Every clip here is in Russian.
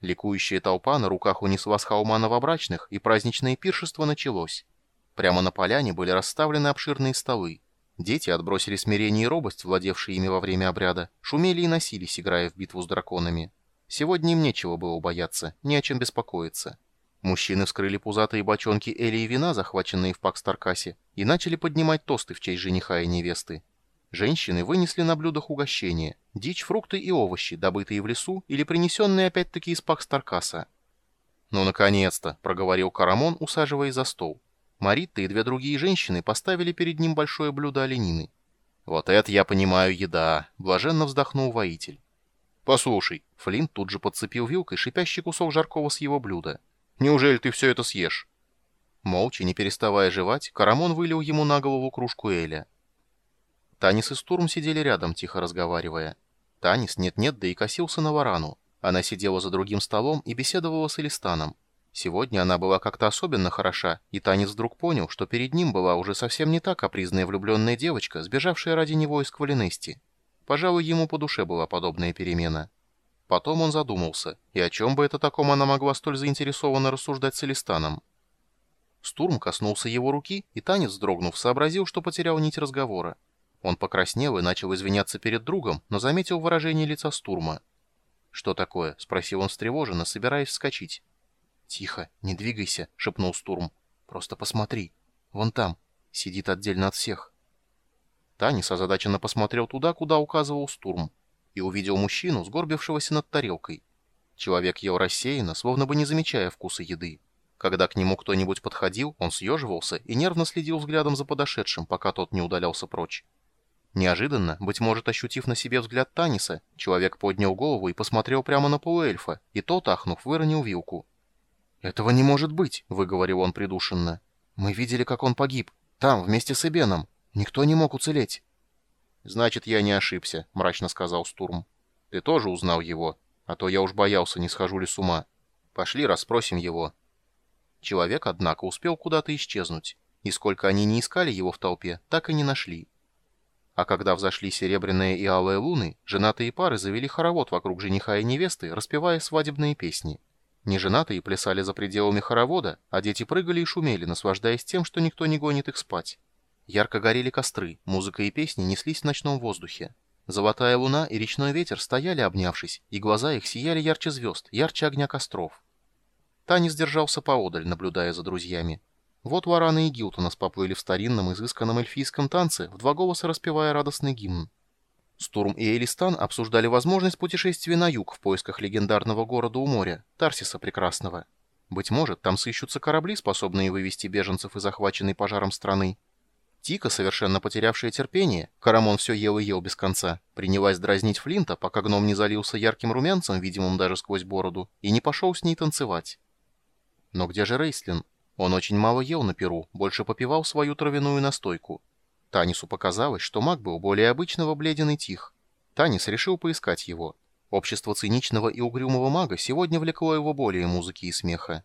Ликующая толпа на руках унесла с холма новобрачных, и праздничное пиршество началось. Прямо на поляне были расставлены обширные столы. Дети отбросили смирение и робость, владевшие ими во время обряда, шумели и носились, играя в битву с драконами. Сегодня им нечего было бояться, ни о чем беспокоиться. Мужчины вскрыли пузатые бочонки Эли и вина, захваченные в Пакстаркасе, и начали поднимать тосты в честь жениха и невесты. Женщины вынесли на блюдах угощения, дичь, фрукты и овощи, добытые в лесу или принесенные опять-таки из Пакстаркаса. «Ну, наконец-то!» — проговорил Карамон, усаживаясь за стол. Маритта и две другие женщины поставили перед ним большое блюдо оленины. «Вот это я понимаю еда!» — блаженно вздохнул воитель. «Послушай!» — Флинт тут же подцепил вилкой шипящий кусок жаркого с его блюда. «Неужели ты все это съешь?» Молча, не переставая жевать, Карамон вылил ему на голову кружку Эля. Танис и Стурм сидели рядом, тихо разговаривая. Танис нет-нет, да и косился на варану. Она сидела за другим столом и беседовала с Элистаном. Сегодня она была как-то особенно хороша, и Танис вдруг понял, что перед ним была уже совсем не та капризная влюбленная девочка, сбежавшая ради него из Квалинести. Пожалуй, ему по душе была подобная перемена. Потом он задумался, и о чем бы это таком она могла столь заинтересованно рассуждать с Элистаном. Стурм коснулся его руки, и Танец, дрогнув, сообразил, что потерял нить разговора. Он покраснел и начал извиняться перед другом, но заметил выражение лица Стурма. «Что такое?» — спросил он встревоженно, собираясь вскочить. «Тихо, не двигайся», — шепнул Стурм. «Просто посмотри. Вон там. Сидит отдельно от всех». Танис озадаченно посмотрел туда, куда указывал Стурм, и увидел мужчину, сгорбившегося над тарелкой. Человек ел рассеянно, словно бы не замечая вкуса еды. Когда к нему кто-нибудь подходил, он съеживался и нервно следил взглядом за подошедшим, пока тот не удалялся прочь. Неожиданно, быть может, ощутив на себе взгляд Таниса, человек поднял голову и посмотрел прямо на полуэльфа, и тот, ахнув, выронил вилку. «Этого не может быть», — выговорил он придушенно. «Мы видели, как он погиб. Там, вместе с Эбеном. Никто не мог уцелеть». «Значит, я не ошибся», — мрачно сказал Стурм. «Ты тоже узнал его? А то я уж боялся, не схожу ли с ума. Пошли, расспросим его». Человек, однако, успел куда-то исчезнуть, и сколько они не искали его в толпе, так и не нашли. А когда взошли серебряные и алые луны, женатые пары завели хоровод вокруг жениха и невесты, распевая свадебные песни. Неженатые плясали за пределами хоровода, а дети прыгали и шумели, наслаждаясь тем, что никто не гонит их спать. Ярко горели костры, музыка и песни неслись в ночном воздухе. Золотая луна и речной ветер стояли, обнявшись, и глаза их сияли ярче звезд, ярче огня костров. Танис держался поодаль, наблюдая за друзьями. Вот Варана и Гилтона поплыли в старинном, изысканном эльфийском танце, в два голоса распевая радостный гимн. Стурм и Элистан обсуждали возможность путешествия на юг в поисках легендарного города у моря, Тарсиса Прекрасного. Быть может, там сыщутся корабли, способные вывести беженцев из захваченной пожаром страны. Тика, совершенно потерявшая терпение, Карамон все ел и ел без конца, принялась дразнить Флинта, пока гном не залился ярким румянцем, видимым даже сквозь бороду, и не пошел с ней танцевать. Но где же Рейслин? Он очень мало ел на перу, больше попивал свою травяную настойку. Танису показалось, что маг был более обычного бледен и тих. Танис решил поискать его. Общество циничного и угрюмого мага сегодня влекло его более музыки и смеха.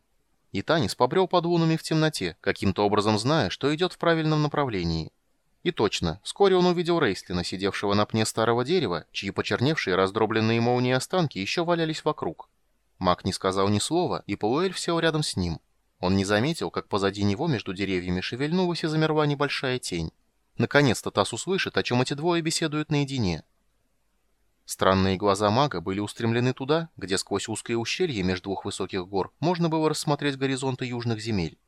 И Танис побрел под лунами в темноте, каким-то образом зная, что идет в правильном направлении. И точно, вскоре он увидел Рейстлина, сидевшего на пне старого дерева, чьи почерневшие раздробленные молнии останки еще валялись вокруг. Маг не сказал ни слова, и полуэльф сел рядом с ним. Он не заметил, как позади него между деревьями шевельнулась и замерла небольшая тень. Наконец-то Тасс услышит, о чем эти двое беседуют наедине. Странные глаза мага были устремлены туда, где сквозь узкое ущелье между двух высоких гор можно было рассмотреть горизонты южных земель.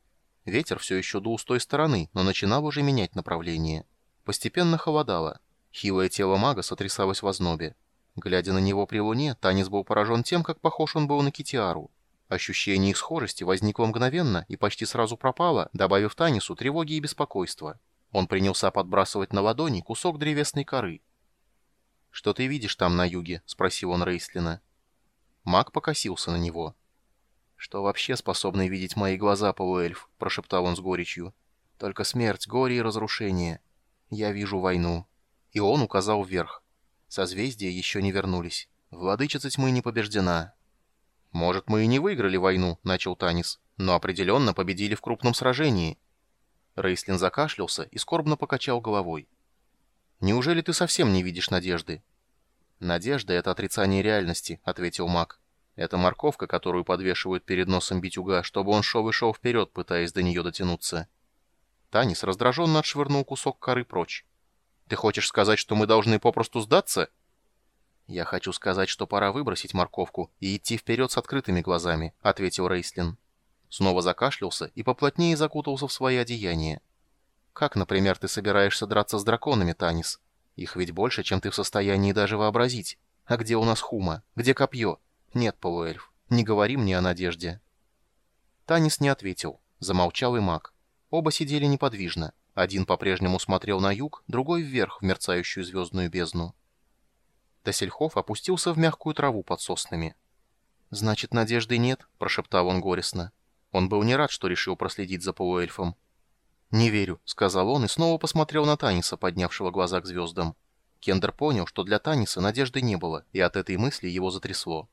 Ветер все еще дул с той стороны, но начинал уже менять направление. Постепенно холодало. Хилое тело мага сотрясалось в ознобе. Глядя на него при луне, Танис был поражен тем, как похож он был на Китиару. Ощущение их схожести возникло мгновенно и почти сразу пропало, добавив Танису тревоги и беспокойства. Он принялся подбрасывать на ладони кусок древесной коры. «Что ты видишь там на юге?» — спросил он Рейслина. Маг покосился на него. «Что вообще способны видеть мои глаза, полуэльф?» — прошептал он с горечью. «Только смерть, горе и разрушение. Я вижу войну». И он указал вверх. Созвездия еще не вернулись. Владычица тьмы не побеждена. «Может, мы и не выиграли войну», — начал Танис, «но определенно победили в крупном сражении». Рейслин закашлялся и скорбно покачал головой. «Неужели ты совсем не видишь надежды?» «Надежда — это отрицание реальности», — ответил маг. Это морковка, которую подвешивают перед носом битюга, чтобы он шел и шел вперед, пытаясь до нее дотянуться. Танис раздраженно отшвырнул кусок коры прочь. «Ты хочешь сказать, что мы должны попросту сдаться?» «Я хочу сказать, что пора выбросить морковку и идти вперед с открытыми глазами», — ответил Рейслин. Снова закашлялся и поплотнее закутался в свои одеяния. «Как, например, ты собираешься драться с драконами, Танис? Их ведь больше, чем ты в состоянии даже вообразить. А где у нас Хума? Где копье? Нет, полуэльф, не говори мне о надежде». Танис не ответил. Замолчал и маг. Оба сидели неподвижно. Один по-прежнему смотрел на юг, другой вверх в мерцающую звездную бездну. Тесельхов опустился в мягкую траву под соснами. «Значит, надежды нет?» – прошептал он горестно. Он был не рад, что решил проследить за полуэльфом. «Не верю», — сказал он и снова посмотрел на Таниса, поднявшего глаза к звездам. Кендер понял, что для Таниса надежды не было, и от этой мысли его затрясло.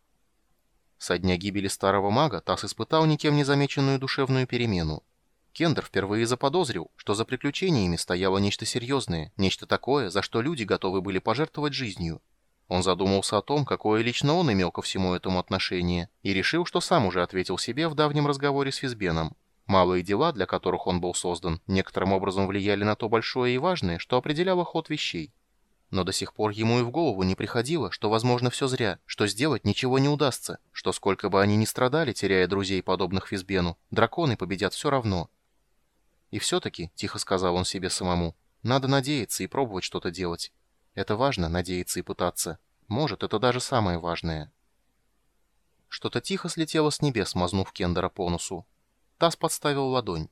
Со дня гибели старого мага Тас испытал никем не замеченную душевную перемену. Кендер впервые заподозрил, что за приключениями стояло нечто серьезное, нечто такое, за что люди готовы были пожертвовать жизнью. Он задумался о том, какое лично он имел ко всему этому отношение, и решил, что сам уже ответил себе в давнем разговоре с Физбеном. Малые дела, для которых он был создан, некоторым образом влияли на то большое и важное, что определяло ход вещей. Но до сих пор ему и в голову не приходило, что возможно все зря, что сделать ничего не удастся, что сколько бы они ни страдали, теряя друзей, подобных Физбену, драконы победят все равно. И все-таки, тихо сказал он себе самому, надо надеяться и пробовать что-то делать. Это важно, надеяться и пытаться. Может, это даже самое важное. Что-то тихо слетело с небес, мазнув Кендера по носу. Таз подставил ладонь.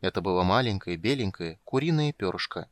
Это было маленькое, беленькое, куриное перышко.